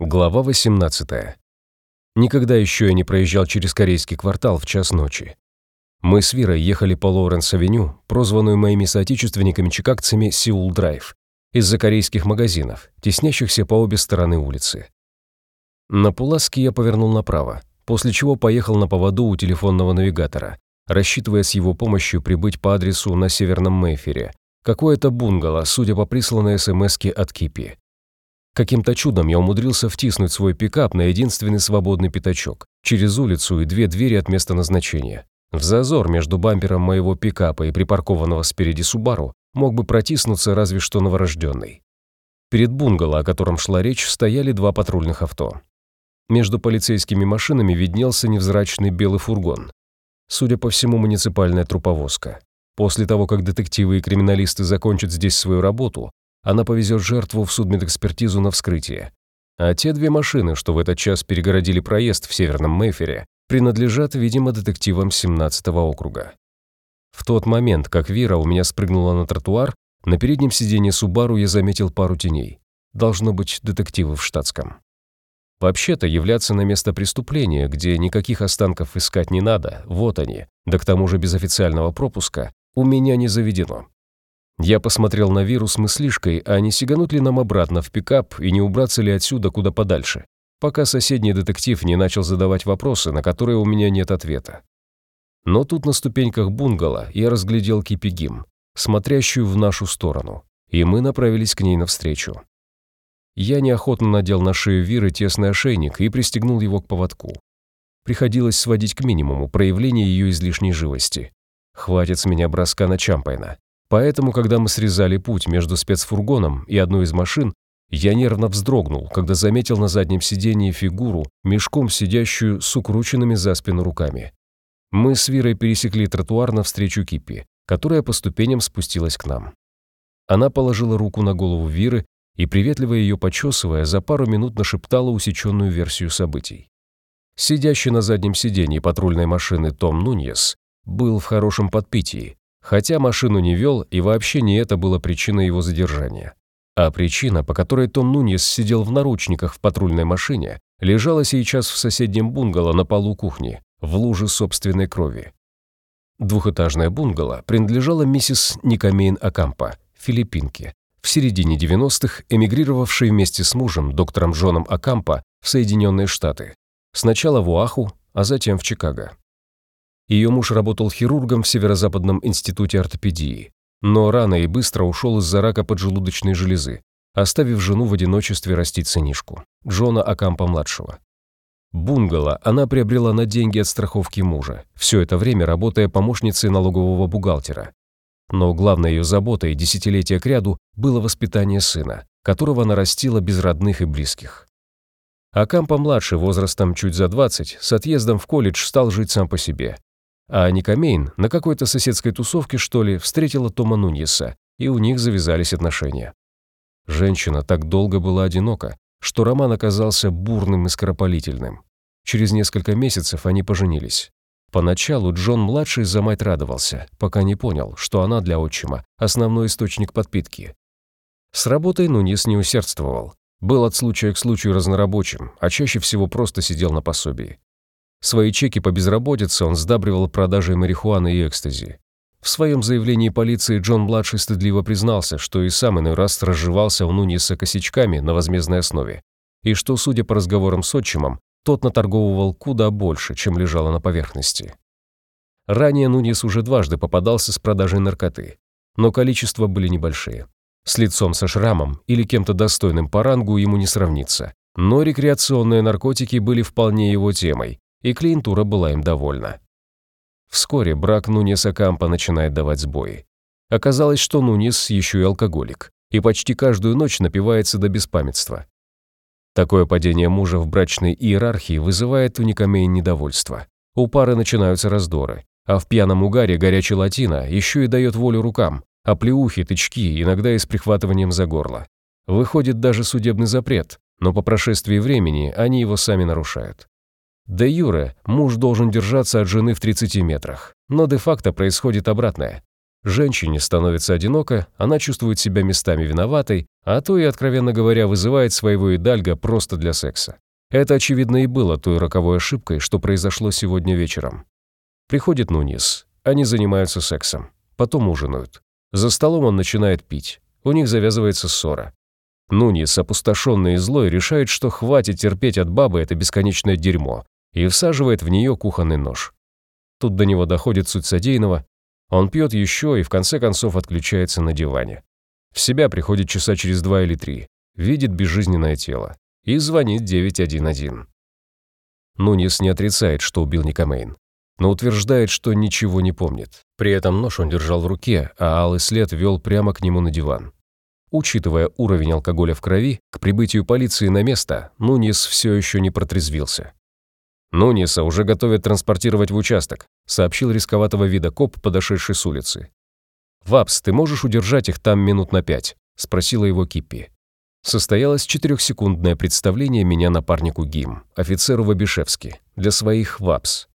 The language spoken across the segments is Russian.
Глава 18. Никогда еще я не проезжал через корейский квартал в час ночи. Мы с Вирой ехали по Лоуренс-авеню, прозванную моими соотечественниками-чикагцами Сеул-Драйв, из-за корейских магазинов, теснящихся по обе стороны улицы. На Пуласки я повернул направо, после чего поехал на поводу у телефонного навигатора, рассчитывая с его помощью прибыть по адресу на Северном Мейфере, какое-то бунгало, судя по присланной смс от Кипи. Каким-то чудом я умудрился втиснуть свой пикап на единственный свободный пятачок, через улицу и две двери от места назначения. В зазор между бампером моего пикапа и припаркованного спереди Субару мог бы протиснуться разве что новорожденный. Перед бунгало, о котором шла речь, стояли два патрульных авто. Между полицейскими машинами виднелся невзрачный белый фургон. Судя по всему, муниципальная труповозка. После того, как детективы и криминалисты закончат здесь свою работу, она повезет жертву в судмедэкспертизу на вскрытие. А те две машины, что в этот час перегородили проезд в Северном Мейфере, принадлежат, видимо, детективам 17-го округа. В тот момент, как Вера у меня спрыгнула на тротуар, на переднем сиденье Субару я заметил пару теней. Должно быть, детективы в штатском. Вообще-то, являться на место преступления, где никаких останков искать не надо, вот они, да к тому же без официального пропуска, у меня не заведено. Я посмотрел на вирус мыслишкой, а не сигануть ли нам обратно в пикап и не убраться ли отсюда куда подальше, пока соседний детектив не начал задавать вопросы, на которые у меня нет ответа. Но тут на ступеньках бунгало я разглядел Кипигим, смотрящую в нашу сторону, и мы направились к ней навстречу. Я неохотно надел на шею Виры тесный ошейник и пристегнул его к поводку. Приходилось сводить к минимуму проявление ее излишней живости. Хватит с меня броска на Чампайна. Поэтому, когда мы срезали путь между спецфургоном и одной из машин, я нервно вздрогнул, когда заметил на заднем сидении фигуру, мешком сидящую с укрученными за спину руками. Мы с Вирой пересекли тротуар навстречу Киппи, которая по ступеням спустилась к нам. Она положила руку на голову Виры и, приветливо ее почесывая, за пару минут нашептала усеченную версию событий. Сидящий на заднем сидении патрульной машины Том Нуньес был в хорошем подпитии, Хотя машину не вел, и вообще не это было причиной его задержания. А причина, по которой Том Нуньес сидел в наручниках в патрульной машине, лежала сейчас в соседнем бунгало на полу кухни, в луже собственной крови. Двухэтажное бунгало принадлежало миссис Никомейн Акампа, филиппинке, в середине 90-х эмигрировавшей вместе с мужем, доктором Джоном Акампа, в Соединенные Штаты. Сначала в Уаху, а затем в Чикаго. Ее муж работал хирургом в Северо-Западном институте ортопедии, но рано и быстро ушел из-за рака поджелудочной железы, оставив жену в одиночестве растить сынишку, Джона Акампа-младшего. Бунгало она приобрела на деньги от страховки мужа, все это время работая помощницей налогового бухгалтера. Но главной ее заботой десятилетия кряду было воспитание сына, которого она растила без родных и близких. Акампа-младший возрастом чуть за 20 с отъездом в колледж стал жить сам по себе, а Никомейн на какой-то соседской тусовке, что ли, встретила Тома Нуньеса, и у них завязались отношения. Женщина так долго была одинока, что роман оказался бурным и скоропалительным. Через несколько месяцев они поженились. Поначалу Джон-младший за мать радовался, пока не понял, что она для отчима – основной источник подпитки. С работой Нуньес не усердствовал. Был от случая к случаю разнорабочим, а чаще всего просто сидел на пособии. Свои чеки по безработице он сдабривал продажей марихуаны и экстази. В своем заявлении полиции Джон-младший стыдливо признался, что и сам иной раз разживался у Нуниса косячками на возмездной основе, и что, судя по разговорам с отчимом, тот наторговывал куда больше, чем лежало на поверхности. Ранее Нунис уже дважды попадался с продажей наркоты, но количества были небольшие. С лицом со шрамом или кем-то достойным по рангу ему не сравнится, но рекреационные наркотики были вполне его темой, и клиентура была им довольна. Вскоре брак Нунеса Кампа начинает давать сбои. Оказалось, что Нунес еще и алкоголик, и почти каждую ночь напивается до беспамятства. Такое падение мужа в брачной иерархии вызывает у Никомей недовольство. У пары начинаются раздоры, а в пьяном угаре горячий латина еще и дает волю рукам, а плеухи, тычки, иногда и с прихватыванием за горло. Выходит даже судебный запрет, но по прошествии времени они его сами нарушают. Де юре муж должен держаться от жены в 30 метрах, но де-факто происходит обратное. Женщине становится одиноко, она чувствует себя местами виноватой, а то и, откровенно говоря, вызывает своего идальга просто для секса. Это, очевидно, и было той роковой ошибкой, что произошло сегодня вечером. Приходит Нунис, они занимаются сексом, потом ужинают. За столом он начинает пить, у них завязывается ссора. Нунис, опустошенный и злой, решает, что хватит терпеть от бабы это бесконечное дерьмо, и всаживает в нее кухонный нож. Тут до него доходит суть содеянного, он пьет еще и в конце концов отключается на диване. В себя приходит часа через два или три, видит безжизненное тело и звонит 911. Нунис не отрицает, что убил Никомейн, но утверждает, что ничего не помнит. При этом нож он держал в руке, а алый след вел прямо к нему на диван. Учитывая уровень алкоголя в крови, к прибытию полиции на место Нунис все еще не протрезвился. «Нуниса уже готовят транспортировать в участок», сообщил рисковатого вида коп, подошедший с улицы. «Вапс, ты можешь удержать их там минут на пять?» спросила его Киппи. Состоялось четырехсекундное представление меня напарнику ГИМ, офицеру Вабишевски, для своих ВАПС.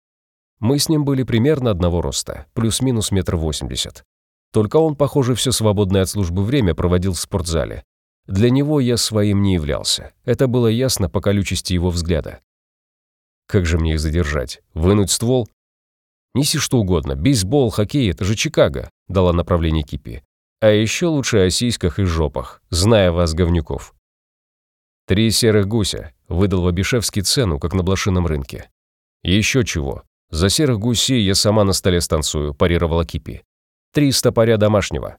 Мы с ним были примерно одного роста, плюс-минус метр восемьдесят. Только он, похоже, все свободное от службы время проводил в спортзале. Для него я своим не являлся. Это было ясно по колючести его взгляда. Как же мне их задержать? Вынуть ствол? Неси что угодно. Бейсбол, хоккей — это же Чикаго, дала направление Кипи. А еще лучше о сиськах и жопах, зная вас, говнюков. Три серых гуся, выдал Вабишевский цену, как на блошином рынке. Еще чего. За серых гусей я сама на столе станцую, парировала Кипи. Три стопоря домашнего.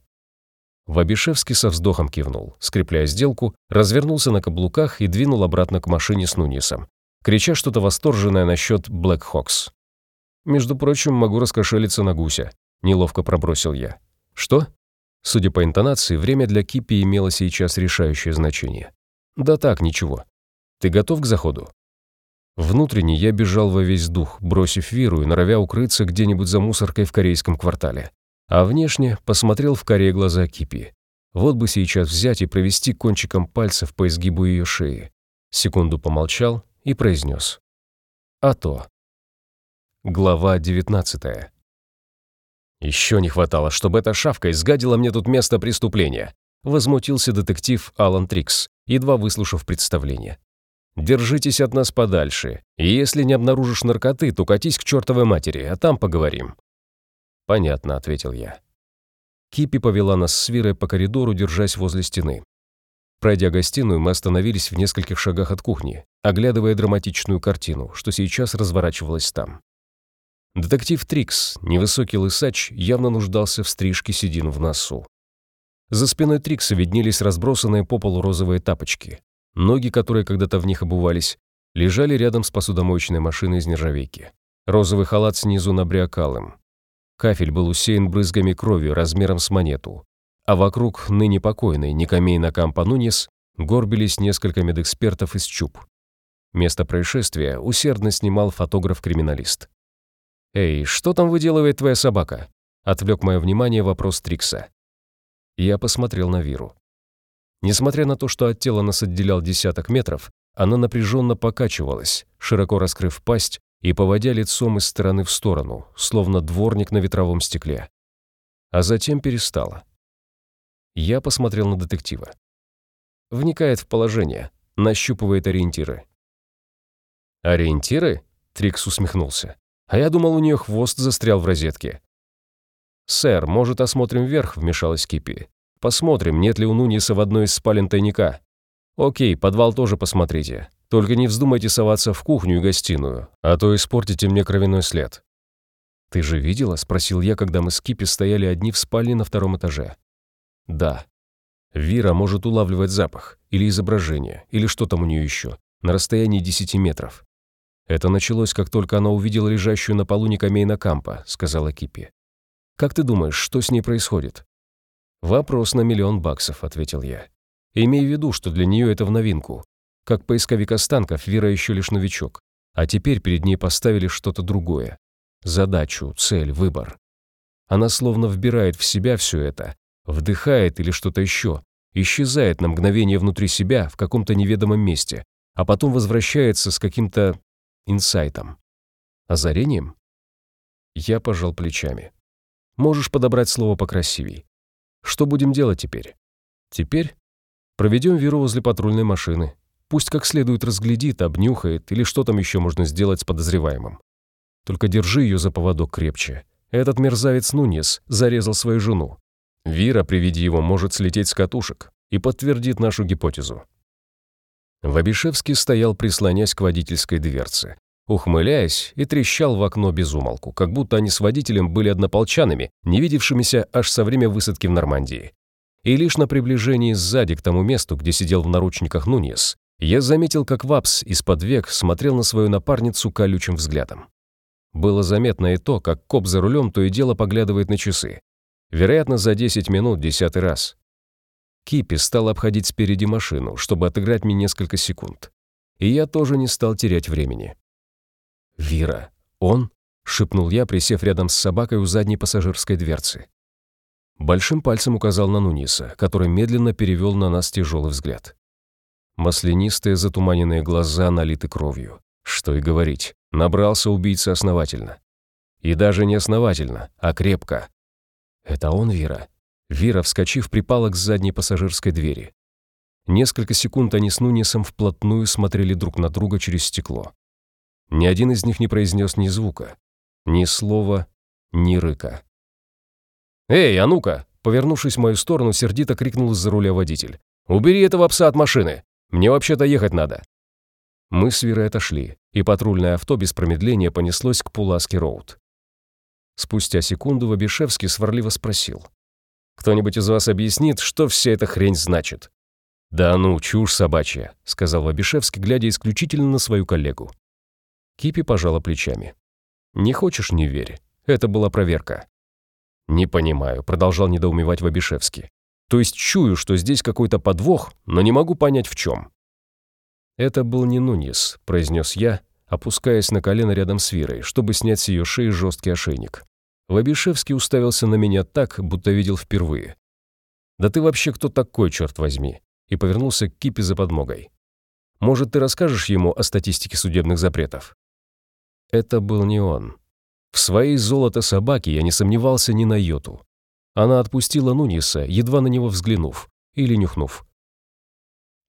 Вабишевский со вздохом кивнул, скрепляя сделку, развернулся на каблуках и двинул обратно к машине с Нунисом, крича что-то восторженное насчет Блэк Хокс. «Между прочим, могу раскошелиться на гуся», — неловко пробросил я. «Что?» Судя по интонации, время для Кипи имело сейчас решающее значение. «Да так, ничего. Ты готов к заходу?» Внутренне я бежал во весь дух, бросив Виру и норовя укрыться где-нибудь за мусоркой в корейском квартале. А внешне посмотрел в коре глаза Кипи. Вот бы сейчас взять и провести кончиком пальцев по изгибу ее шеи. Секунду помолчал и произнес. «А то». Глава 19 «Еще не хватало, чтобы эта шавка изгадила мне тут место преступления», возмутился детектив Алан Трикс, едва выслушав представление. «Держитесь от нас подальше, и если не обнаружишь наркоты, то катись к чертовой матери, а там поговорим». «Понятно», — ответил я. Кипи повела нас с Вирой по коридору, держась возле стены. Пройдя гостиную, мы остановились в нескольких шагах от кухни, оглядывая драматичную картину, что сейчас разворачивалась там. Детектив Трикс, невысокий лысач, явно нуждался в стрижке седин в носу. За спиной Трикса виднелись разбросанные по полу розовые тапочки. Ноги, которые когда-то в них обувались, лежали рядом с посудомоечной машиной из нержавейки. Розовый халат снизу набрякал им. Кафель был усеян брызгами крови размером с монету, а вокруг ныне покойной Никомейна Кампа Нунис горбились несколько медэкспертов из ЧУП. Место происшествия усердно снимал фотограф-криминалист. «Эй, что там выделывает твоя собака?» — отвлек мое внимание вопрос Трикса. Я посмотрел на Виру. Несмотря на то, что от тела нас отделял десяток метров, она напряженно покачивалась, широко раскрыв пасть и поводя лицом из стороны в сторону, словно дворник на ветровом стекле. А затем перестала. Я посмотрел на детектива. Вникает в положение, нащупывает ориентиры. «Ориентиры?» — Трикс усмехнулся. «А я думал, у нее хвост застрял в розетке». «Сэр, может, осмотрим вверх?» — вмешалась Кипи. «Посмотрим, нет ли у Нуниса в одной из спален тайника». «Окей, подвал тоже посмотрите. Только не вздумайте соваться в кухню и гостиную, а то испортите мне кровяной след». «Ты же видела?» — спросил я, когда мы с Кипи стояли одни в спальне на втором этаже. Да. Вира может улавливать запах, или изображение, или что там у нее еще, на расстоянии 10 метров. Это началось, как только она увидела лежащую на полу Никомейна Кампа, сказала Кипи. Как ты думаешь, что с ней происходит? Вопрос на миллион баксов, ответил я. Имей в виду, что для нее это в новинку. Как поисковик останков, Вира еще лишь новичок. А теперь перед ней поставили что-то другое. Задачу, цель, выбор. Она словно вбирает в себя все это, вдыхает или что-то еще, исчезает на мгновение внутри себя в каком-то неведомом месте, а потом возвращается с каким-то инсайтом. Озарением? Я пожал плечами. Можешь подобрать слово покрасивей. Что будем делать теперь? Теперь проведем Веру возле патрульной машины. Пусть как следует разглядит, обнюхает или что там еще можно сделать с подозреваемым. Только держи ее за поводок крепче. Этот мерзавец Нуньес зарезал свою жену. Вира при виде его может слететь с катушек и подтвердит нашу гипотезу. Вабишевский стоял, прислонясь к водительской дверце, ухмыляясь и трещал в окно без умолку, как будто они с водителем были однополчанами, не видевшимися аж со время высадки в Нормандии. И лишь на приближении сзади к тому месту, где сидел в наручниках Нуньес, я заметил, как Вапс из-под век смотрел на свою напарницу колючим взглядом. Было заметно и то, как коп за рулем то и дело поглядывает на часы. Вероятно, за 10 минут десятый раз. Кипи стал обходить спереди машину, чтобы отыграть мне несколько секунд. И я тоже не стал терять времени. «Вира, он?» — шепнул я, присев рядом с собакой у задней пассажирской дверцы. Большим пальцем указал на Нуниса, который медленно перевел на нас тяжелый взгляд. Маслянистые затуманенные глаза налиты кровью. Что и говорить, набрался убийца основательно. И даже не основательно, а крепко. Это он, Вира? Вира, вскочив, припала к задней пассажирской двери. Несколько секунд они с Нунисом вплотную смотрели друг на друга через стекло. Ни один из них не произнес ни звука, ни слова, ни рыка. «Эй, а ну-ка!» Повернувшись в мою сторону, сердито крикнул из-за руля водитель. «Убери этого пса от машины! Мне вообще-то ехать надо!» Мы с Вирой отошли, и патрульное авто без промедления понеслось к Пуласки-Роуд. Спустя секунду Вабишевский сварливо спросил. «Кто-нибудь из вас объяснит, что вся эта хрень значит?» «Да ну, чушь собачья», — сказал Вабишевский, глядя исключительно на свою коллегу. Кипи пожала плечами. «Не хочешь — не верь. Это была проверка». «Не понимаю», — продолжал недоумевать Вабишевский. «То есть чую, что здесь какой-то подвох, но не могу понять в чем. «Это был не Нуньес», — произнес я, опускаясь на колено рядом с Вирой, чтобы снять с ее шеи жесткий ошейник. Вабишевский уставился на меня так, будто видел впервые. «Да ты вообще кто такой, черт возьми?» и повернулся к Кипе за подмогой. «Может, ты расскажешь ему о статистике судебных запретов?» Это был не он. В своей золото собаке я не сомневался ни на йоту. Она отпустила Нуньеса, едва на него взглянув или нюхнув.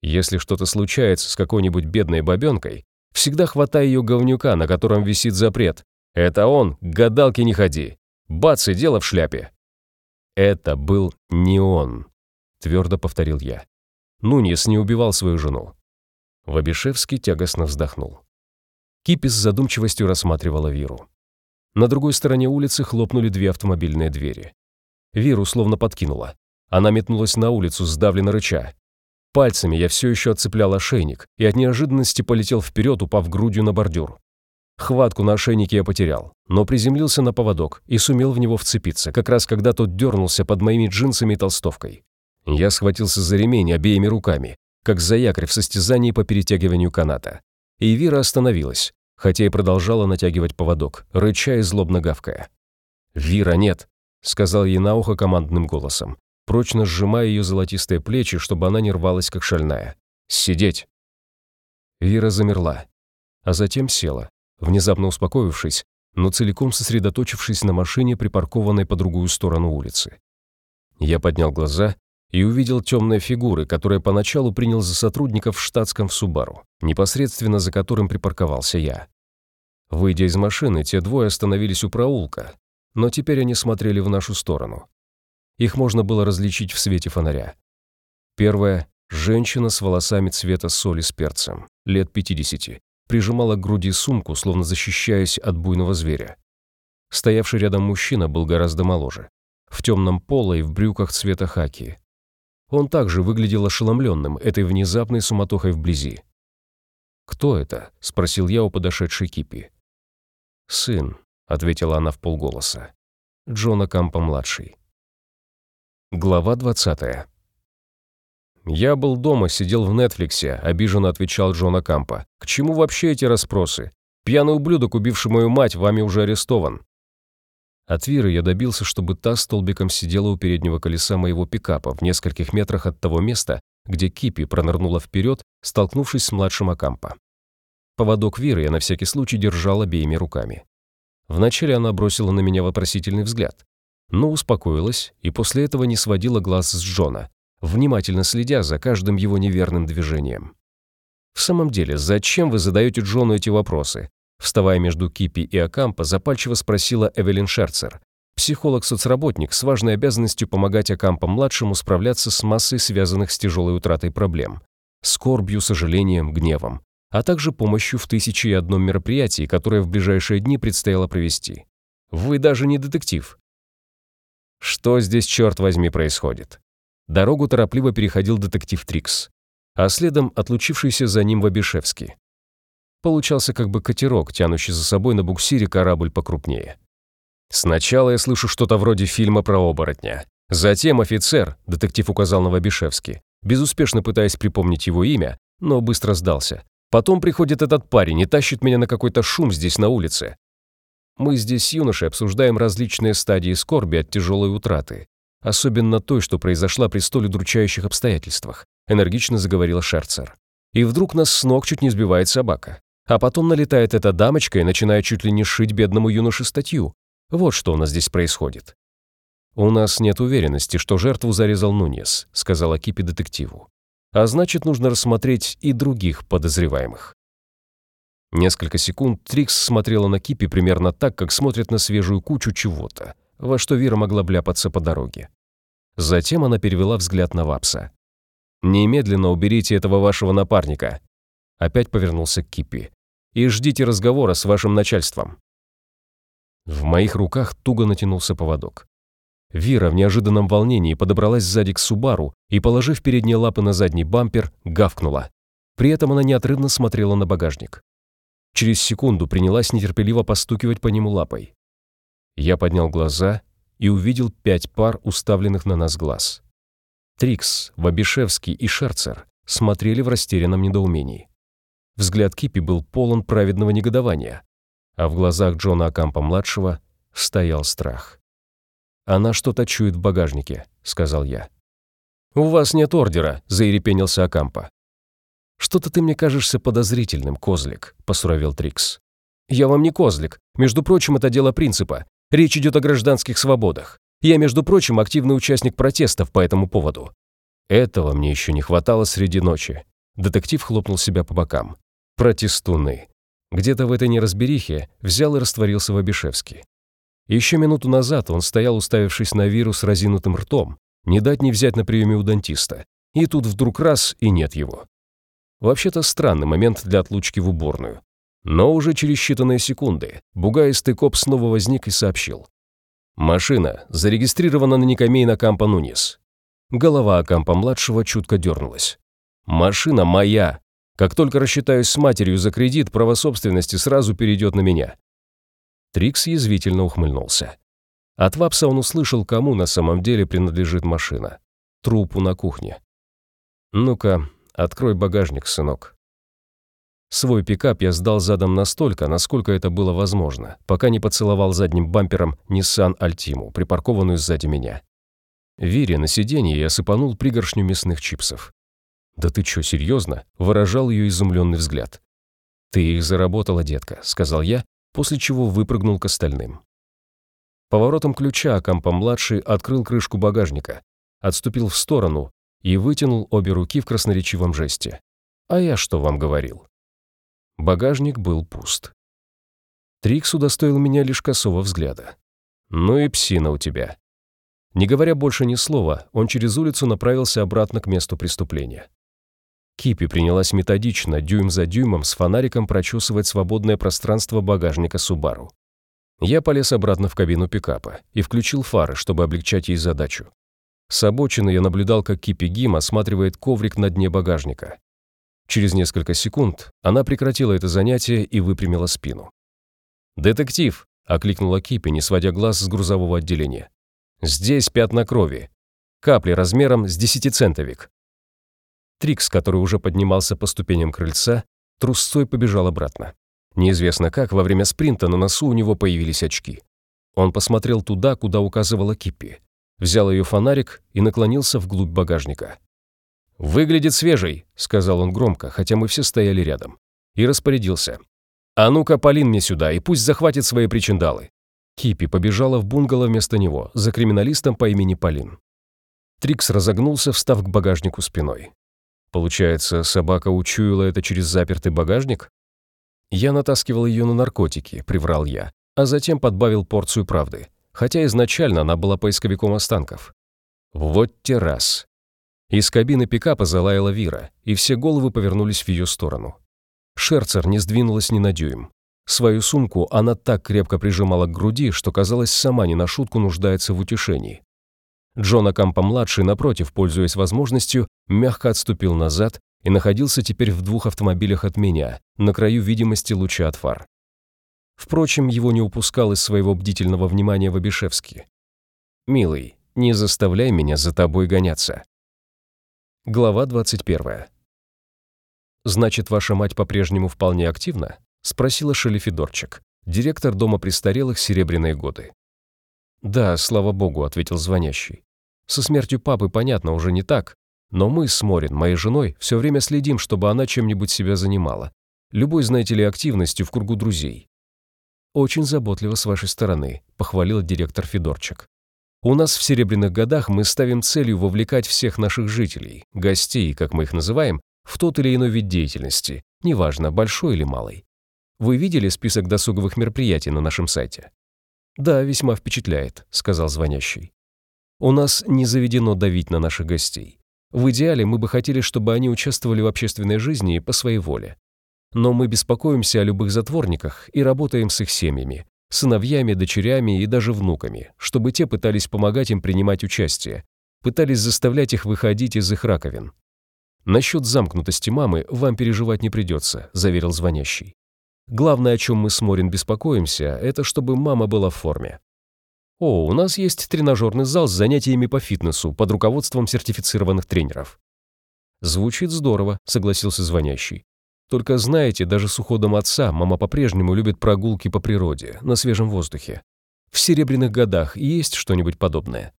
Если что-то случается с какой-нибудь бедной бабенкой, всегда хватай ее говнюка, на котором висит запрет. Это он, к гадалке не ходи. Бац, и дело в шляпе. Это был не он, твердо повторил я. Нуньес не убивал свою жену. Вабишевский тягостно вздохнул. Кипи с задумчивостью рассматривала Виру. На другой стороне улицы хлопнули две автомобильные двери. Виру словно подкинула. Она метнулась на улицу, сдавленно рыча. Пальцами я все еще отцеплял ошейник и от неожиданности полетел вперед, упав грудью на бордюр. Хватку на ошейнике я потерял, но приземлился на поводок и сумел в него вцепиться, как раз когда тот дернулся под моими джинсами и толстовкой. Я схватился за ремень обеими руками, как за якорь в состязании по перетягиванию каната. И Вира остановилась, хотя и продолжала натягивать поводок, рыча и злобно гавкая. «Вира, нет!» — сказал ей на ухо командным голосом прочно сжимая ее золотистые плечи, чтобы она не рвалась, как шальная. «Сидеть!» Вера замерла, а затем села, внезапно успокоившись, но целиком сосредоточившись на машине, припаркованной по другую сторону улицы. Я поднял глаза и увидел темные фигуры, которые поначалу принял за сотрудников в штатском в Субару, непосредственно за которым припарковался я. Выйдя из машины, те двое остановились у проулка, но теперь они смотрели в нашу сторону. Их можно было различить в свете фонаря. Первая – женщина с волосами цвета соли с перцем, лет 50, прижимала к груди сумку, словно защищаясь от буйного зверя. Стоявший рядом мужчина был гораздо моложе, в темном поло и в брюках цвета хаки. Он также выглядел ошеломленным этой внезапной суматохой вблизи. «Кто это?» – спросил я у подошедшей Кипи. «Сын», – ответила она в полголоса. «Джона Кампа-младший». Глава 20. «Я был дома, сидел в Нетфликсе», — обиженно отвечал Джона Кампа. «К чему вообще эти расспросы? Пьяный ублюдок, убивший мою мать, вами уже арестован». От Виры я добился, чтобы та столбиком сидела у переднего колеса моего пикапа в нескольких метрах от того места, где Кипи пронырнула вперед, столкнувшись с младшим Акампа. Поводок Виры я на всякий случай держал обеими руками. Вначале она бросила на меня вопросительный взгляд, но успокоилась и после этого не сводила глаз с Джона, внимательно следя за каждым его неверным движением. «В самом деле, зачем вы задаете Джону эти вопросы?» Вставая между Кипи и Акампа, запальчиво спросила Эвелин Шерцер, психолог-соцработник с важной обязанностью помогать Акампа-младшему справляться с массой связанных с тяжелой утратой проблем, скорбью, сожалением, гневом, а также помощью в тысяче и одном мероприятии, которое в ближайшие дни предстояло провести. Вы даже не детектив. Что здесь, черт возьми, происходит? Дорогу торопливо переходил детектив Трикс, а следом отлучившийся за ним Вабишевский. Получался как бы катерок, тянущий за собой на буксире корабль покрупнее. Сначала я слышу что-то вроде фильма про оборотня. Затем офицер, детектив указал на Вабишевский, безуспешно пытаясь припомнить его имя, но быстро сдался. Потом приходит этот парень и тащит меня на какой-то шум здесь на улице. Мы здесь с юношей обсуждаем различные стадии скорби от тяжелой утраты, особенно той, что произошла при столь удручающих обстоятельствах, энергично заговорила Шерцер. И вдруг нас с ног чуть не сбивает собака. А потом налетает эта дамочка и начинает чуть ли не шить бедному юноше статью. Вот что у нас здесь происходит. «У нас нет уверенности, что жертву зарезал Нуньес», сказала Кипи детективу. «А значит, нужно рассмотреть и других подозреваемых». Несколько секунд Трикс смотрела на Кипи примерно так, как смотрит на свежую кучу чего-то, во что Вира могла бляпаться по дороге. Затем она перевела взгляд на Вапса. «Немедленно уберите этого вашего напарника». Опять повернулся к Кипи. «И ждите разговора с вашим начальством». В моих руках туго натянулся поводок. Вира в неожиданном волнении подобралась сзади к Субару и, положив передние лапы на задний бампер, гавкнула. При этом она неотрывно смотрела на багажник. Через секунду принялась нетерпеливо постукивать по нему лапой. Я поднял глаза и увидел пять пар уставленных на нас глаз. Трикс, Вабишевский и Шерцер смотрели в растерянном недоумении. Взгляд Кипи был полон праведного негодования, а в глазах Джона Акампа-младшего стоял страх. «Она что-то чует в багажнике», — сказал я. «У вас нет ордера», — заирепенился Акампа. «Что-то ты мне кажешься подозрительным, козлик», — посуровил Трикс. «Я вам не козлик. Между прочим, это дело принципа. Речь идет о гражданских свободах. Я, между прочим, активный участник протестов по этому поводу. Этого мне еще не хватало среди ночи. Детектив хлопнул себя по бокам. Протестуны. Где-то в этой неразберихе взял и растворился Вабишевский. Еще минуту назад он стоял, уставившись на вирус с разинутым ртом, не дать не взять на приеме у дантиста. И тут вдруг раз, и нет его. Вообще-то странный момент для отлучки в уборную. Но уже через считанные секунды бугаистый коп снова возник и сообщил. «Машина зарегистрирована на Никомейна Кампа Нунис». Голова Акампа-младшего чутко дернулась. «Машина моя. Как только рассчитаюсь с матерью за кредит, право собственности сразу перейдет на меня». Трикс язвительно ухмыльнулся. От Вапса он услышал, кому на самом деле принадлежит машина. Трупу на кухне. «Ну-ка, открой багажник, сынок», Свой пикап я сдал задом настолько, насколько это было возможно, пока не поцеловал задним бампером Nissan Altima, припаркованную сзади меня. Вире на сиденье я сыпанул пригоршню мясных чипсов. «Да ты чё, серьезно?» – выражал ее изумленный взгляд. «Ты их заработала, детка», – сказал я, после чего выпрыгнул к остальным. Поворотом ключа Акампа-младший открыл крышку багажника, отступил в сторону и вытянул обе руки в красноречивом жесте. «А я что вам говорил?» Багажник был пуст. Трикс удостоил меня лишь косого взгляда. «Ну и псина у тебя». Не говоря больше ни слова, он через улицу направился обратно к месту преступления. Кипи принялась методично, дюйм за дюймом, с фонариком прочесывать свободное пространство багажника Субару. Я полез обратно в кабину пикапа и включил фары, чтобы облегчать ей задачу. С обочины я наблюдал, как Кипи Гим осматривает коврик на дне багажника. Через несколько секунд она прекратила это занятие и выпрямила спину. «Детектив!» — окликнула Кипи, не сводя глаз с грузового отделения. «Здесь пятна крови. Капли размером с десятицентовик». Трикс, который уже поднимался по ступеням крыльца, трусцой побежал обратно. Неизвестно как, во время спринта на носу у него появились очки. Он посмотрел туда, куда указывала Киппи, взял ее фонарик и наклонился вглубь багажника. «Выглядит свежий», — сказал он громко, хотя мы все стояли рядом. И распорядился. «А ну-ка, Полин мне сюда, и пусть захватит свои причиндалы». Кипи побежала в бунгало вместо него, за криминалистом по имени Полин. Трикс разогнулся, встав к багажнику спиной. Получается, собака учуяла это через запертый багажник? Я натаскивал ее на наркотики, приврал я, а затем подбавил порцию правды, хотя изначально она была поисковиком останков. Вот те раз. Из кабины пикапа залаяла Вира, и все головы повернулись в ее сторону. Шерцер не сдвинулась ни на дюйм. Свою сумку она так крепко прижимала к груди, что, казалось, сама не на шутку нуждается в утешении. Джона Кампа-младший, напротив, пользуясь возможностью, мягко отступил назад и находился теперь в двух автомобилях от меня, на краю видимости луча от фар. Впрочем, его не упускал из своего бдительного внимания Вабишевский. «Милый, не заставляй меня за тобой гоняться». Глава 21. «Значит, ваша мать по-прежнему вполне активна?» — спросила Шелли Федорчик, директор дома престарелых «Серебряные годы». «Да, слава богу», — ответил звонящий. «Со смертью папы, понятно, уже не так, но мы с Морин, моей женой, все время следим, чтобы она чем-нибудь себя занимала. Любой, знаете ли, активностью в кругу друзей». «Очень заботливо с вашей стороны», — похвалил директор Федорчик. «У нас в «Серебряных годах» мы ставим целью вовлекать всех наших жителей, гостей, как мы их называем, в тот или иной вид деятельности, неважно, большой или малый. Вы видели список досуговых мероприятий на нашем сайте? «Да, весьма впечатляет», — сказал звонящий. «У нас не заведено давить на наших гостей. В идеале мы бы хотели, чтобы они участвовали в общественной жизни по своей воле. Но мы беспокоимся о любых затворниках и работаем с их семьями, сыновьями, дочерями и даже внуками, чтобы те пытались помогать им принимать участие, пытались заставлять их выходить из их раковин. «Насчет замкнутости мамы вам переживать не придется», — заверил звонящий. Главное, о чем мы с Морин беспокоимся, это чтобы мама была в форме. О, у нас есть тренажерный зал с занятиями по фитнесу под руководством сертифицированных тренеров. Звучит здорово, согласился звонящий. Только знаете, даже с уходом отца мама по-прежнему любит прогулки по природе, на свежем воздухе. В серебряных годах есть что-нибудь подобное?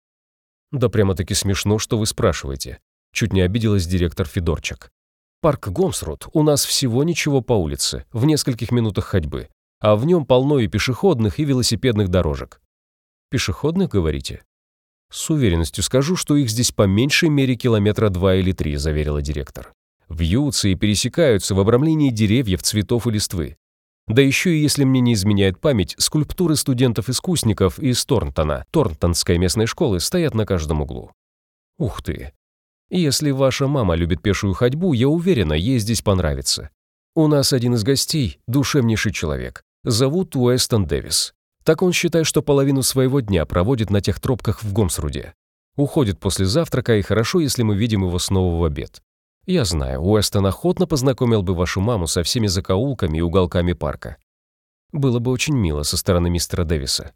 Да прямо-таки смешно, что вы спрашиваете. Чуть не обиделась директор Федорчак. Парк Гомсрут у нас всего ничего по улице, в нескольких минутах ходьбы, а в нем полно и пешеходных, и велосипедных дорожек. Пешеходных, говорите? С уверенностью скажу, что их здесь по меньшей мере километра два или три, заверила директор. Вьются и пересекаются в обрамлении деревьев, цветов и листвы. Да еще и, если мне не изменяет память, скульптуры студентов-искусников из Торнтона, Торнтонской местной школы, стоят на каждом углу. Ух ты, если ваша мама любит пешую ходьбу, я уверена, ей здесь понравится. У нас один из гостей – душевнейший человек. Зовут Уэстон Дэвис. Так он считает, что половину своего дня проводит на тех тропках в Гомсруде. Уходит после завтрака, и хорошо, если мы видим его снова в обед. Я знаю, Уэстон охотно познакомил бы вашу маму со всеми закоулками и уголками парка. Было бы очень мило со стороны мистера Дэвиса.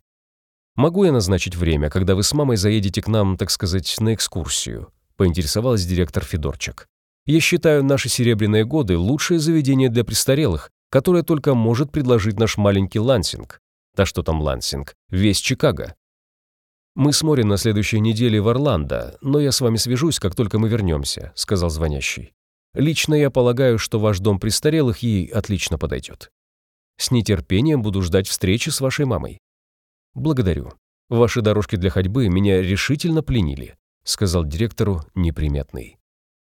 Могу я назначить время, когда вы с мамой заедете к нам, так сказать, на экскурсию? поинтересовалась директор Федорчик. «Я считаю наши серебряные годы лучшее заведение для престарелых, которое только может предложить наш маленький Лансинг. Да что там Лансинг? Весь Чикаго. «Мы с Мори на следующей неделе в Орландо, но я с вами свяжусь, как только мы вернемся», — сказал звонящий. «Лично я полагаю, что ваш дом престарелых ей отлично подойдет. С нетерпением буду ждать встречи с вашей мамой». «Благодарю. Ваши дорожки для ходьбы меня решительно пленили сказал директору неприметный.